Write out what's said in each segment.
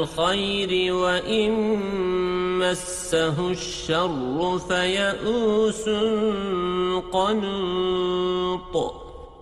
الخير وإن مسه الشر فيئوس قنوط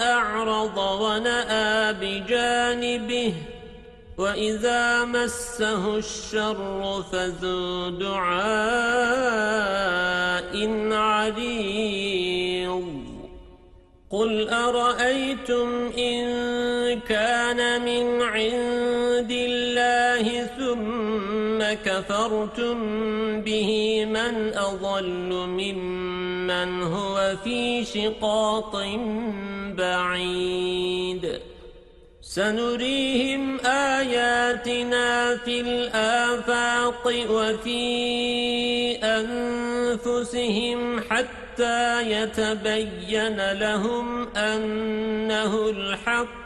أعرض ونأى بجانبه وإذا مسه الشر فذو دعاء عريض. قل أرأيتم إن كان من عند كفرتم به من أضل ممن هو في شقاق بعيد. سنريهم آياتنا في الآفاق وفي أنفسهم حتى يتبين لهم أنه الحق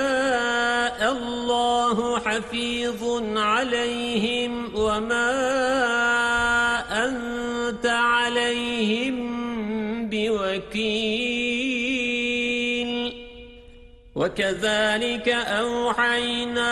حفيظ عليهم وما أنت عليهم بوكيل. وكذلك أوحينا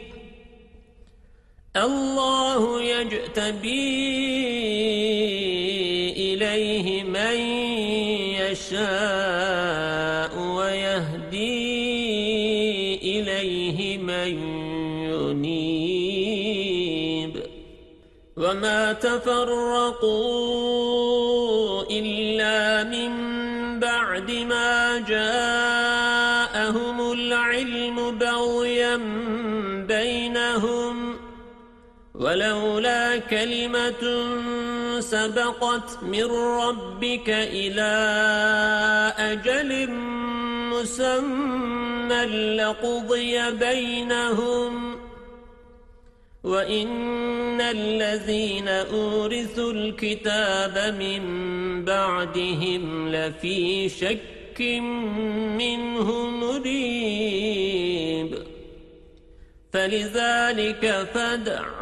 الله يجتبي إليه من يشاء ويهدي إليه من ينيب. وما تفرقوا ولولا كلمة سبقت من ربك إلى أجل مسمى لقضي بينهم وإن الذين أورثوا الكتاب من بعدهم لفي شك منه مريب فلذلك فدع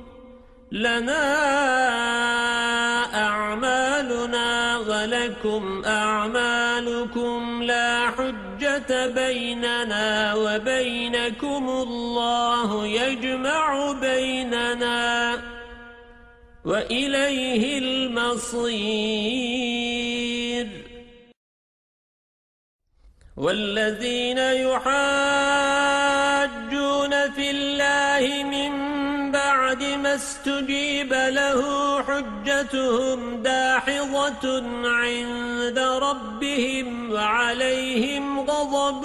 لنا أعمالنا ولكم أعمالكم لا حجة بيننا وبينكم الله يجمع بيننا وإليه المصير. والذين يحاجون بعد ما استجيب له حجتهم داحظة عند ربهم وعليهم غضب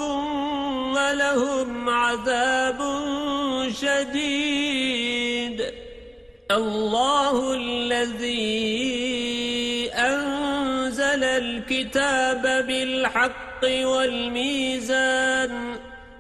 ولهم عذاب شديد. الله الذي أنزل الكتاب بالحق والميزان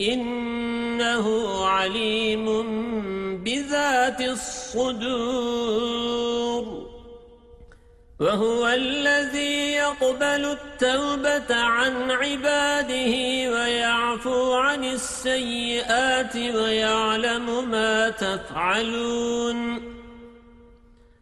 إنه عليم بذات الصدور. وهو الذي يقبل التوبة عن عباده ويعفو عن السيئات ويعلم ما تفعلون.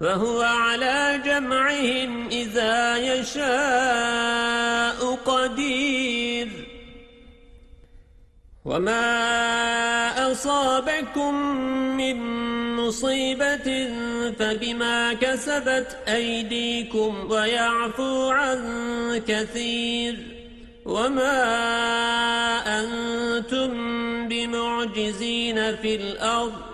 وهو على جمعهم إذا يشاء قدير. وما أصابكم من مصيبة فبما كسبت أيديكم ويعفو عن كثير. وما أنتم بمعجزين في الأرض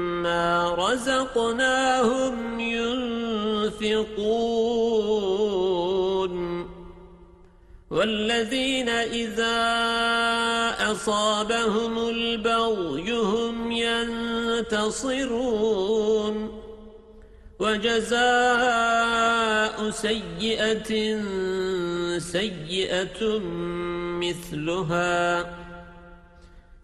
رزقناهم ينفقون والذين إذا أصابهم البغي هم ينتصرون وجزاء سيئة سيئة مثلها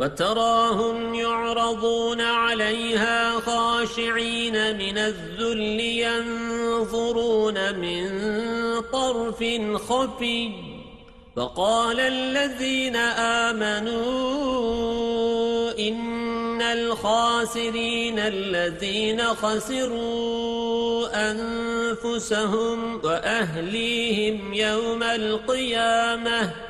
وتراهم يعرضون عليها خاشعين من الذل ينظرون من طرف خفي فقال الذين آمنوا إن الخاسرين الذين خسروا أنفسهم وأهليهم يوم القيامة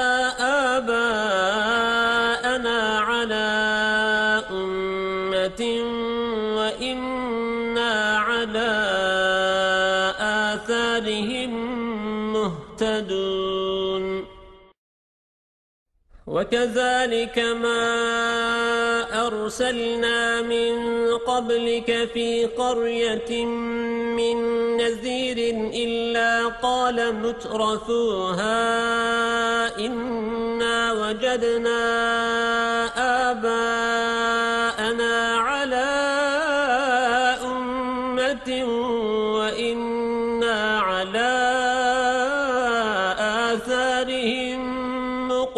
وكذلك ما أرسلنا من قبلك في قرية من نذير إلا قال مترفوها إنا وجدنا آباءنا على أمة وإنا على آثارهم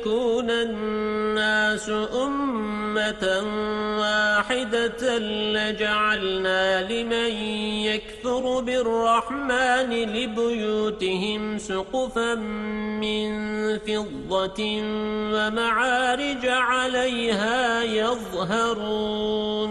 يكون الناس أمة واحدة لجعلنا لمن يكثر بالرحمن لبيوتهم سقفا من فضة ومعارج عليها يظهرون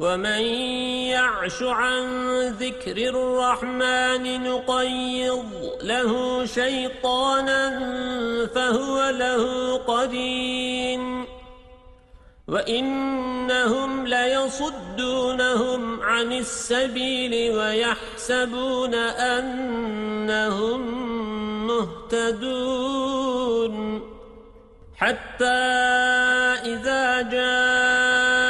ومن يعش عن ذكر الرحمن نقيض له شيطانا فهو له قدين وإنهم ليصدونهم عن السبيل ويحسبون أنهم مهتدون حتى إذا جاءنا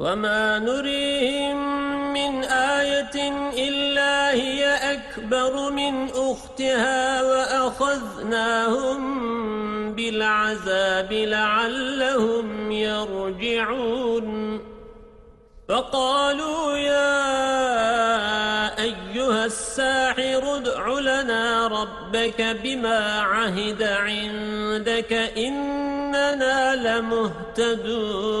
وما نريهم من آية إلا هي أكبر من أختها وأخذناهم بالعذاب لعلهم يرجعون فقالوا يا أيها الساحر ادع لنا ربك بما عهد عندك إننا لمهتدون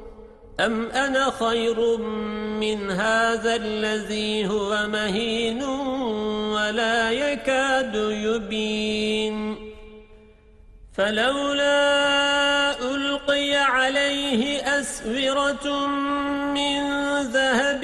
أم أنا خير من هذا الذي هو مهين ولا يكاد يبين فلولا ألقي عليه أسورة من ذهب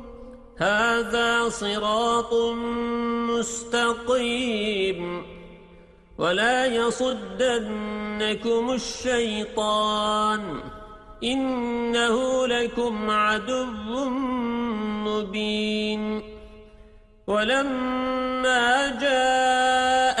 هذا صراط مستقيم ولا يصدنكم الشيطان إنه لكم عدو مبين ولما جاء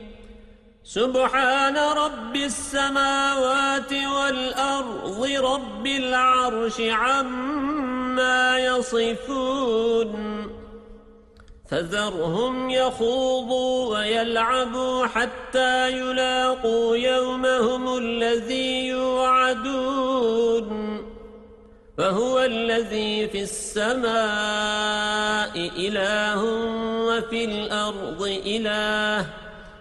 سبحان رب السماوات والأرض رب العرش عما يصفون فذرهم يخوضوا ويلعبوا حتى يلاقوا يومهم الذي يوعدون فهو الذي في السماء إله وفي الأرض إله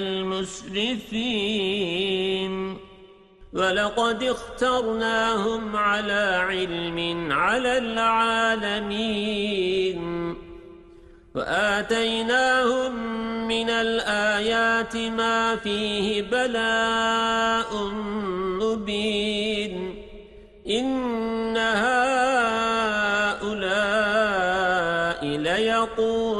المسرفين. ولقد اخترناهم على علم على العالمين. وآتيناهم من الآيات ما فيه بلاء مبين. إن هؤلاء ليقولون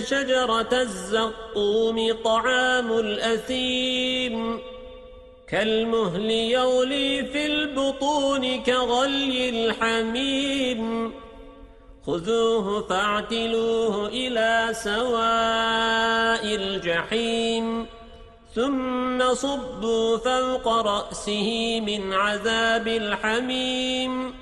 شجرة الزقوم طعام الأثيم. كالمهل يغلي في البطون كغلي الحميم. خذوه فاعتلوه إلى سواء الجحيم. ثم صبوا فوق رأسه من عذاب الحميم.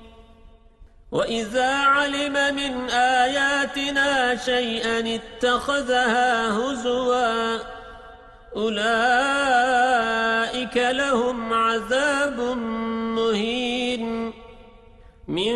وإذا علم من آياتنا شيئا اتخذها هزوا أولئك لهم عذاب مهين من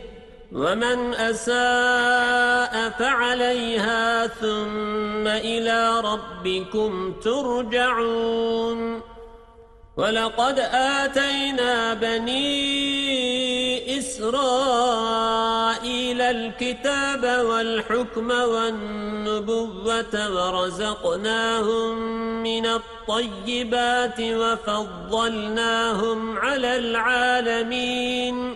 ومن أساء فعليها ثم إلى ربكم ترجعون. ولقد آتينا بني إسرائيل الكتاب والحكم والنبوة ورزقناهم من الطيبات وفضلناهم على العالمين.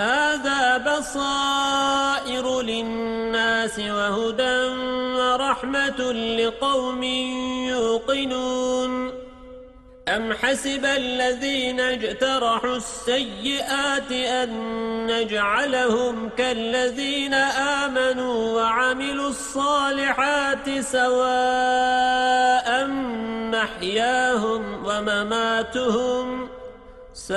هذا بصائر للناس وهدى ورحمة لقوم يوقنون. أم حسب الذين اجترحوا السيئات أن نجعلهم كالذين آمنوا وعملوا الصالحات سواء محياهم ومماتهم ساء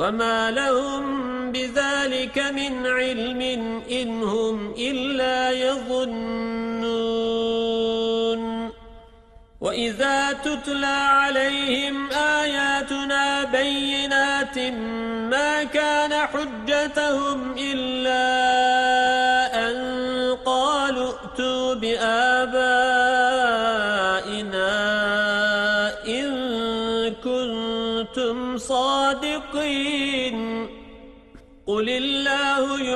وما لهم بذلك من علم إن هم إلا يظنون وإذا تتلى عليهم آياتنا بينات ما كان حجتهم إلا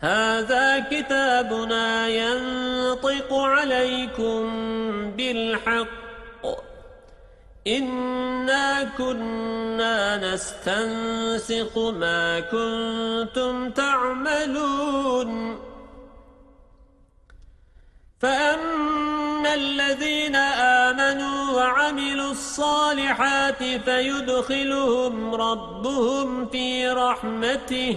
هذا كتابنا ينطق عليكم بالحق. إنا كنا نستنسق ما كنتم تعملون. فأما الذين آمنوا وعملوا الصالحات فيدخلهم ربهم في رحمته.